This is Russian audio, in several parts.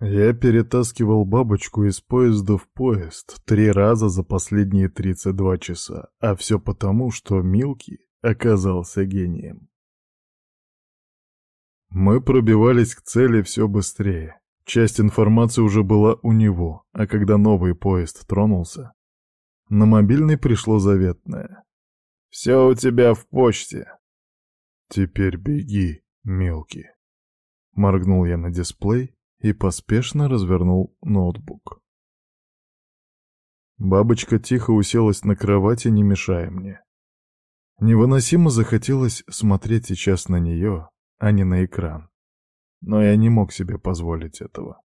Я перетаскивал бабочку из поезда в поезд три раза за последние 32 часа, а все потому, что Милки оказался гением. Мы пробивались к цели все быстрее. Часть информации уже была у него, а когда новый поезд тронулся, на мобильный пришло заветное. «Все у тебя в почте». «Теперь беги, мелкий». Моргнул я на дисплей и поспешно развернул ноутбук. Бабочка тихо уселась на кровати, не мешая мне. Невыносимо захотелось смотреть сейчас на нее, а не на экран. Но я не мог себе позволить этого.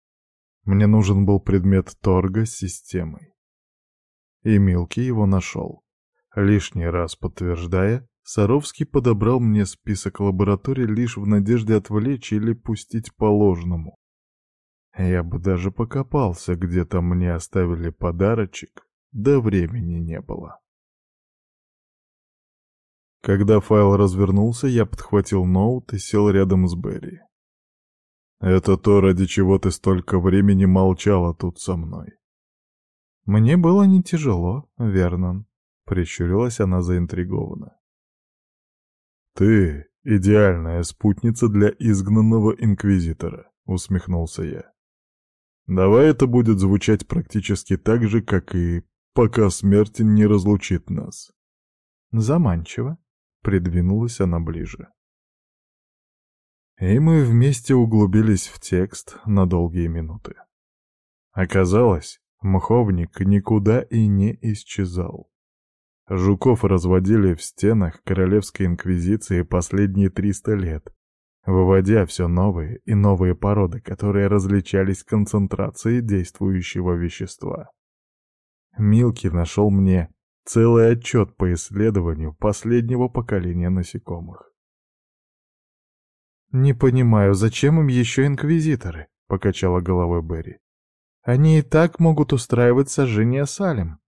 Мне нужен был предмет торга с системой. И Милки его нашел. Лишний раз подтверждая, Саровский подобрал мне список лабораторий лишь в надежде отвлечь или пустить по ложному. Я бы даже покопался, где там мне оставили подарочек, да времени не было. Когда файл развернулся, я подхватил ноут и сел рядом с Берри. «Это то, ради чего ты столько времени молчала тут со мной». «Мне было не тяжело, Вернон», — прищурилась она заинтригованно. «Ты — идеальная спутница для изгнанного инквизитора», — усмехнулся я. «Давай это будет звучать практически так же, как и «пока смерть не разлучит нас». Заманчиво. Придвинулась она ближе. И мы вместе углубились в текст на долгие минуты. Оказалось, мховник никуда и не исчезал. Жуков разводили в стенах Королевской Инквизиции последние 300 лет, выводя все новые и новые породы, которые различались концентрацией действующего вещества. Милки нашел мне Целый отчет по исследованию последнего поколения насекомых. «Не понимаю, зачем им еще инквизиторы?» — покачала головой Берри. «Они и так могут устраивать сожжение салем».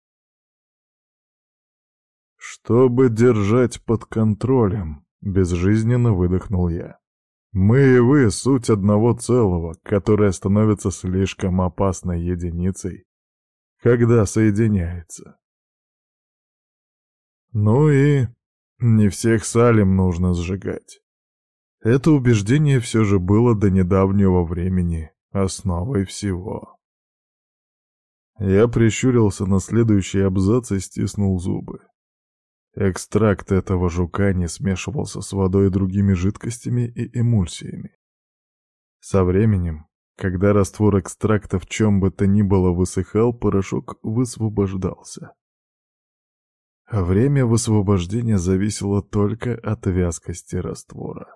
«Чтобы держать под контролем», — безжизненно выдохнул я. «Мы и вы — суть одного целого, которое становится слишком опасной единицей, когда соединяется. Ну и не всех салим нужно сжигать. Это убеждение все же было до недавнего времени основой всего. Я прищурился на следующий абзац и стиснул зубы. Экстракт этого жука не смешивался с водой и другими жидкостями и эмульсиями. Со временем, когда раствор экстракта в чем бы то ни было высыхал, порошок высвобождался. Время высвобождения зависело только от вязкости раствора.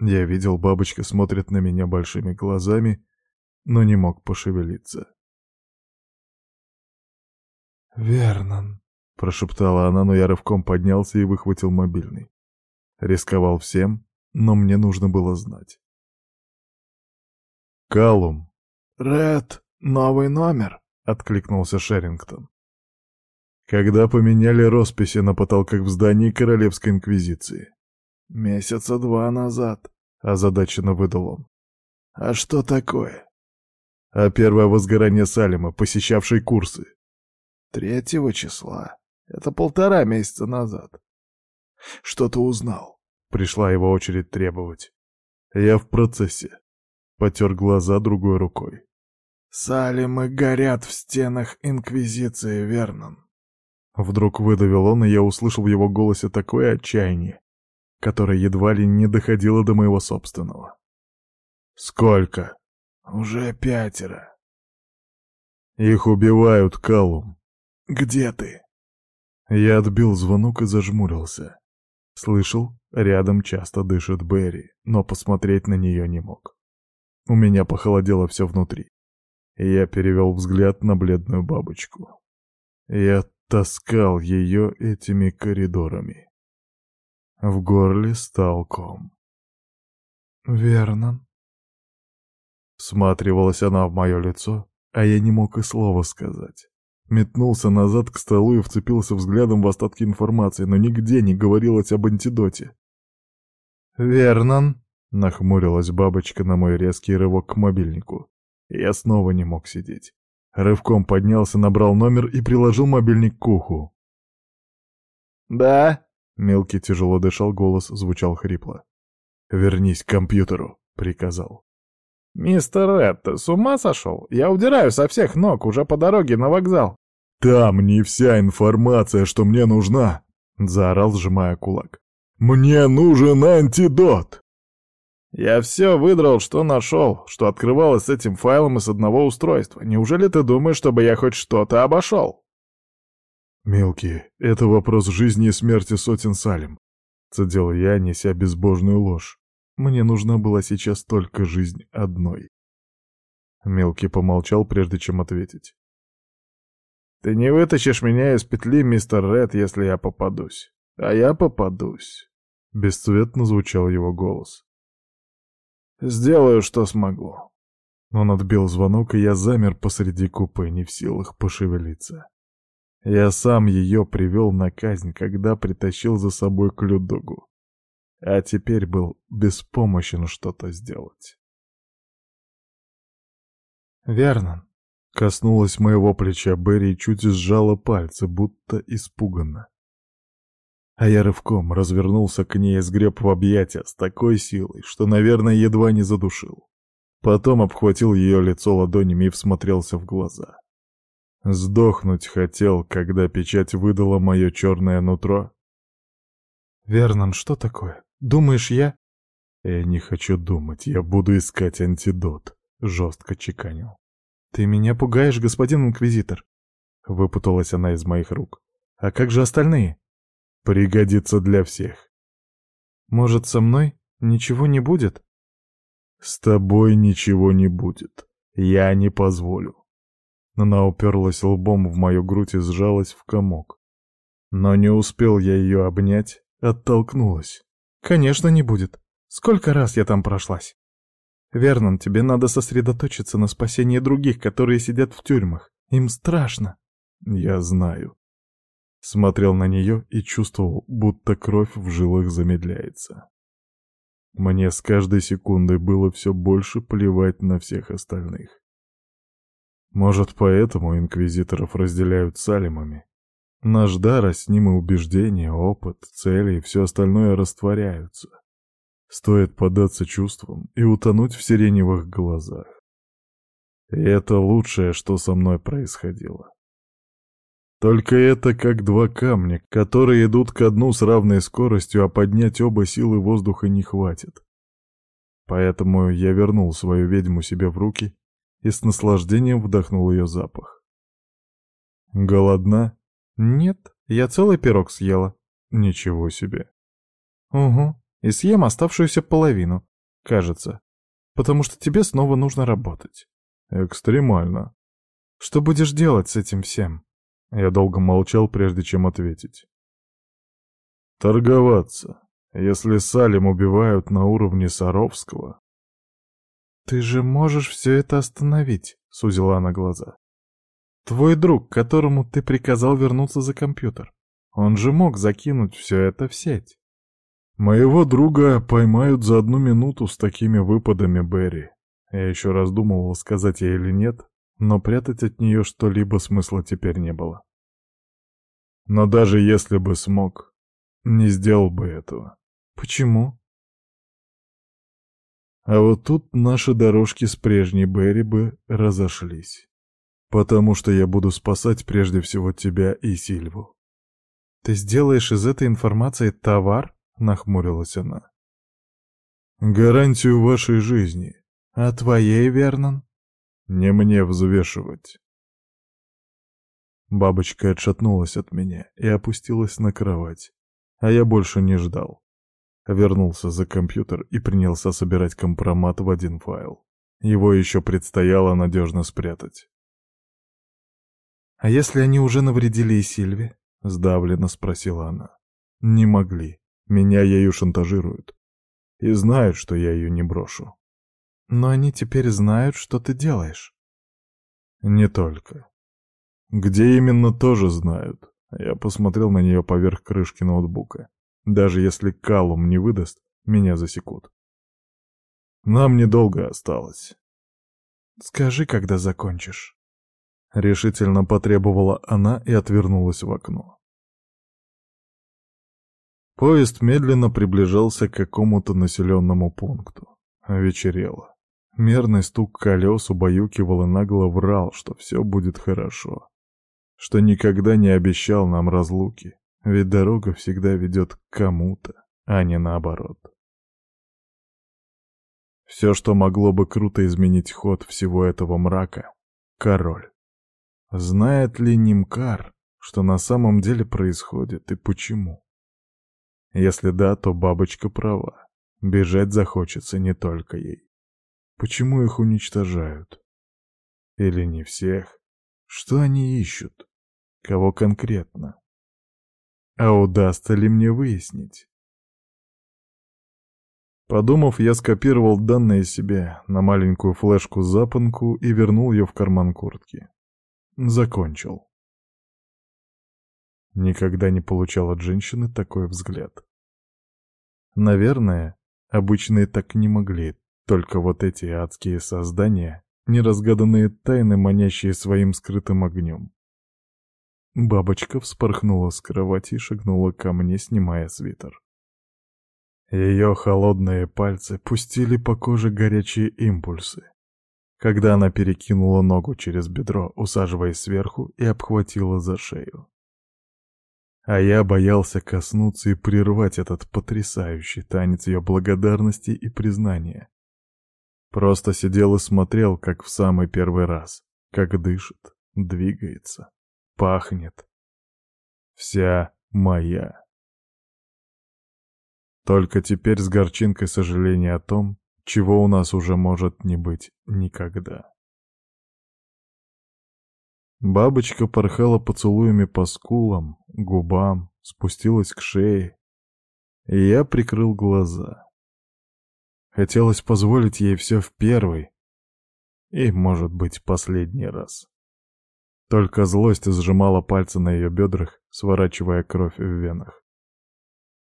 Я видел, бабочка смотрит на меня большими глазами, но не мог пошевелиться. «Вернон», — прошептала она, но я рывком поднялся и выхватил мобильный. Рисковал всем, но мне нужно было знать. «Калум!» «Ред, новый номер!» — откликнулся Шерингтон когда поменяли росписи на потолках в здании Королевской Инквизиции. «Месяца два назад», — озадаченно выдал он. «А что такое?» «А первое возгорание Салема, посещавшей курсы». «Третьего числа. Это полтора месяца назад. Что ты узнал?» Пришла его очередь требовать. «Я в процессе». Потер глаза другой рукой. «Салемы горят в стенах Инквизиции, Вернон. Вдруг выдавил он, и я услышал в его голосе такое отчаяние, которое едва ли не доходило до моего собственного. «Сколько?» «Уже пятеро». «Их убивают, Калум». «Где ты?» Я отбил звонок и зажмурился. Слышал, рядом часто дышит Берри, но посмотреть на нее не мог. У меня похолодело все внутри. Я перевел взгляд на бледную бабочку. Я таскал ее этими коридорами. В горле стал ком. «Верно». Всматривалась она в мое лицо, а я не мог и слова сказать. Метнулся назад к столу и вцепился взглядом в остатки информации, но нигде не говорилось об антидоте. «Вернон», Нахмурилась бабочка на мой резкий рывок к мобильнику. Я снова не мог сидеть. Рывком поднялся, набрал номер и приложил мобильник к уху. «Да?» — мелкий тяжело дышал, голос звучал хрипло. «Вернись к компьютеру», — приказал. «Мистер Ред, ты с ума сошел? Я удираю со всех ног уже по дороге на вокзал». «Там не вся информация, что мне нужна!» — заорал, сжимая кулак. «Мне нужен антидот!» «Я все выдрал, что нашел, что открывалось с этим файлом из одного устройства. Неужели ты думаешь, чтобы я хоть что-то обошел?» «Мелкий, это вопрос жизни и смерти сотен салим», — цедил я, неся безбожную ложь. Мне нужна была сейчас только жизнь одной. Мелкий помолчал, прежде чем ответить. «Ты не вытащишь меня из петли, мистер Ред, если я попадусь. А я попадусь», — бесцветно звучал его голос. «Сделаю, что смогу». Он отбил звонок, и я замер посреди купе, не в силах пошевелиться. Я сам ее привел на казнь, когда притащил за собой к Людогу. А теперь был беспомощен что-то сделать. «Вернон», — коснулась моего плеча Берри и чуть сжала пальцы, будто испуганно. А я рывком развернулся к ней и сгреб в объятия с такой силой, что, наверное, едва не задушил. Потом обхватил ее лицо ладонями и всмотрелся в глаза. Сдохнуть хотел, когда печать выдала мое черное нутро. «Вернон, что такое? Думаешь, я...» «Я не хочу думать, я буду искать антидот», — жестко чеканил. «Ты меня пугаешь, господин инквизитор», — выпуталась она из моих рук. «А как же остальные?» «Пригодится для всех». «Может, со мной ничего не будет?» «С тобой ничего не будет. Я не позволю». Она уперлась лбом в мою грудь и сжалась в комок. Но не успел я ее обнять, оттолкнулась. «Конечно, не будет. Сколько раз я там прошлась?» «Вернон, тебе надо сосредоточиться на спасении других, которые сидят в тюрьмах. Им страшно». «Я знаю». Смотрел на нее и чувствовал, будто кровь в жилах замедляется. Мне с каждой секундой было все больше плевать на всех остальных. Может, поэтому инквизиторов разделяют с алимами. Наш дар, а с ним и убеждения, опыт, цели и все остальное растворяются. Стоит податься чувствам и утонуть в сиреневых глазах. И это лучшее, что со мной происходило. Только это как два камня, которые идут ко дну с равной скоростью, а поднять оба силы воздуха не хватит. Поэтому я вернул свою ведьму себе в руки и с наслаждением вдохнул ее запах. «Голодна?» «Нет, я целый пирог съела». «Ничего себе». «Угу, и съем оставшуюся половину, кажется, потому что тебе снова нужно работать». «Экстремально». «Что будешь делать с этим всем?» Я долго молчал, прежде чем ответить. «Торговаться. Если Салим убивают на уровне Саровского, «Ты же можешь все это остановить», — сузила она глаза. «Твой друг, которому ты приказал вернуться за компьютер, он же мог закинуть все это в сеть». «Моего друга поймают за одну минуту с такими выпадами, Берри». Я еще раздумывал, сказать ей или нет, но прятать от нее что-либо смысла теперь не было. Но даже если бы смог, не сделал бы этого. «Почему?» А вот тут наши дорожки с прежней Берри бы разошлись. Потому что я буду спасать прежде всего тебя и Сильву. «Ты сделаешь из этой информации товар?» — нахмурилась она. «Гарантию вашей жизни. А твоей, Вернон?» «Не мне взвешивать». Бабочка отшатнулась от меня и опустилась на кровать, а я больше не ждал. Вернулся за компьютер и принялся собирать компромат в один файл. Его еще предстояло надежно спрятать. «А если они уже навредили и Сильве?» — сдавленно спросила она. «Не могли. Меня ею шантажируют. И знают, что я ее не брошу». «Но они теперь знают, что ты делаешь». «Не только. Где именно тоже знают». Я посмотрел на нее поверх крышки ноутбука. Даже если Калум не выдаст, меня засекут. Нам недолго осталось. Скажи, когда закончишь. Решительно потребовала она и отвернулась в окно. Поезд медленно приближался к какому-то населенному пункту. Вечерело. Мерный стук колес убаюкивал и нагло врал, что все будет хорошо. Что никогда не обещал нам разлуки, ведь дорога всегда ведет к кому-то, а не наоборот. Все, что могло бы круто изменить ход всего этого мрака — король. Знает ли Нимкар, что на самом деле происходит и почему? Если да, то бабочка права. Бежать захочется не только ей. Почему их уничтожают? Или не всех? Что они ищут? Кого конкретно? А удастся ли мне выяснить? Подумав, я скопировал данные себе на маленькую флешку-запонку и вернул ее в карман куртки. Закончил. Никогда не получал от женщины такой взгляд. Наверное, обычные так не могли, только вот эти адские создания, неразгаданные тайны, манящие своим скрытым огнем. Бабочка вспорхнула с кровати и шагнула ко мне, снимая свитер. Ее холодные пальцы пустили по коже горячие импульсы, когда она перекинула ногу через бедро, усаживаясь сверху и обхватила за шею. А я боялся коснуться и прервать этот потрясающий танец ее благодарности и признания. Просто сидел и смотрел, как в самый первый раз, как дышит, двигается, пахнет. Вся моя. Только теперь с горчинкой сожаления о том, чего у нас уже может не быть никогда. Бабочка порхала поцелуями по скулам, губам, спустилась к шее, и я прикрыл глаза. Хотелось позволить ей все в первый и, может быть, последний раз. Только злость сжимала пальцы на ее бедрах, сворачивая кровь в венах.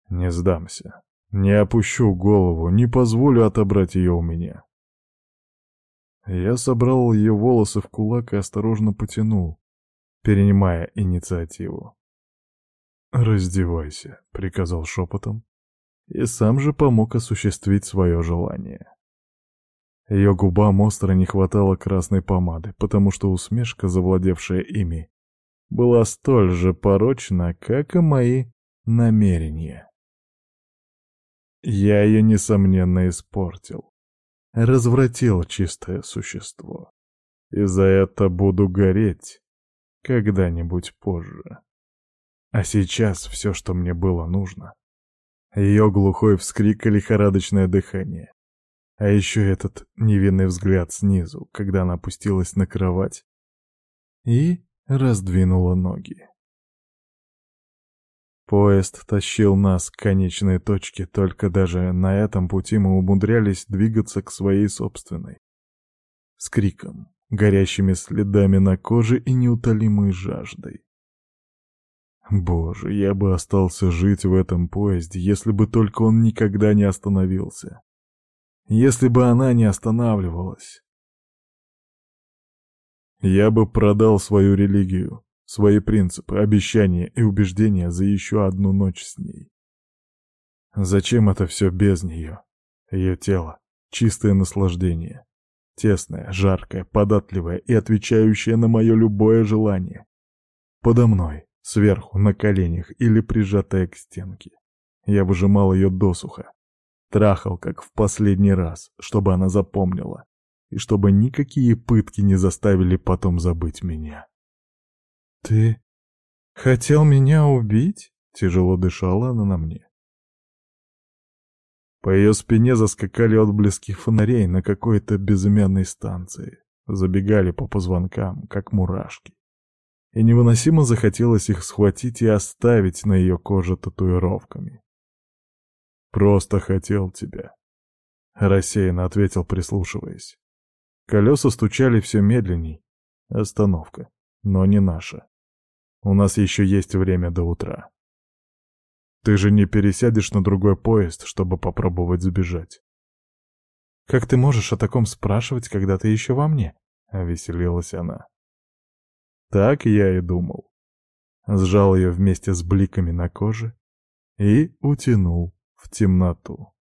Не сдамся. Не опущу голову, не позволю отобрать ее у меня. Я собрал ее волосы в кулак и осторожно потянул, перенимая инициативу. «Раздевайся», — приказал шепотом, и сам же помог осуществить свое желание. Ее губам остро не хватало красной помады, потому что усмешка, завладевшая ими, была столь же порочна, как и мои намерения. Я ее, несомненно, испортил. Развратил чистое существо. И за это буду гореть когда-нибудь позже. А сейчас все, что мне было нужно. Ее глухой вскрик и лихорадочное дыхание. А еще этот невинный взгляд снизу, когда она опустилась на кровать и раздвинула ноги. Поезд тащил нас к конечной точке, только даже на этом пути мы умудрялись двигаться к своей собственной. С криком, горящими следами на коже и неутолимой жаждой. Боже, я бы остался жить в этом поезде, если бы только он никогда не остановился. Если бы она не останавливалась. Я бы продал свою религию, свои принципы, обещания и убеждения за еще одну ночь с ней. Зачем это все без нее? Ее тело — чистое наслаждение. Тесное, жаркое, податливое и отвечающее на мое любое желание. Подо мной, сверху, на коленях или прижатая к стенке. Я выжимал ее досуха. Трахал, как в последний раз, чтобы она запомнила. И чтобы никакие пытки не заставили потом забыть меня. «Ты хотел меня убить?» — тяжело дышала она на мне. По ее спине заскакали отблески фонарей на какой-то безымянной станции. Забегали по позвонкам, как мурашки. И невыносимо захотелось их схватить и оставить на ее коже татуировками. «Просто хотел тебя», — рассеянно ответил, прислушиваясь. Колеса стучали все медленней. Остановка, но не наша. У нас еще есть время до утра. Ты же не пересядешь на другой поезд, чтобы попробовать сбежать. Как ты можешь о таком спрашивать, когда ты еще во мне?» — веселилась она. Так я и думал. Сжал ее вместе с бликами на коже и утянул в темноту.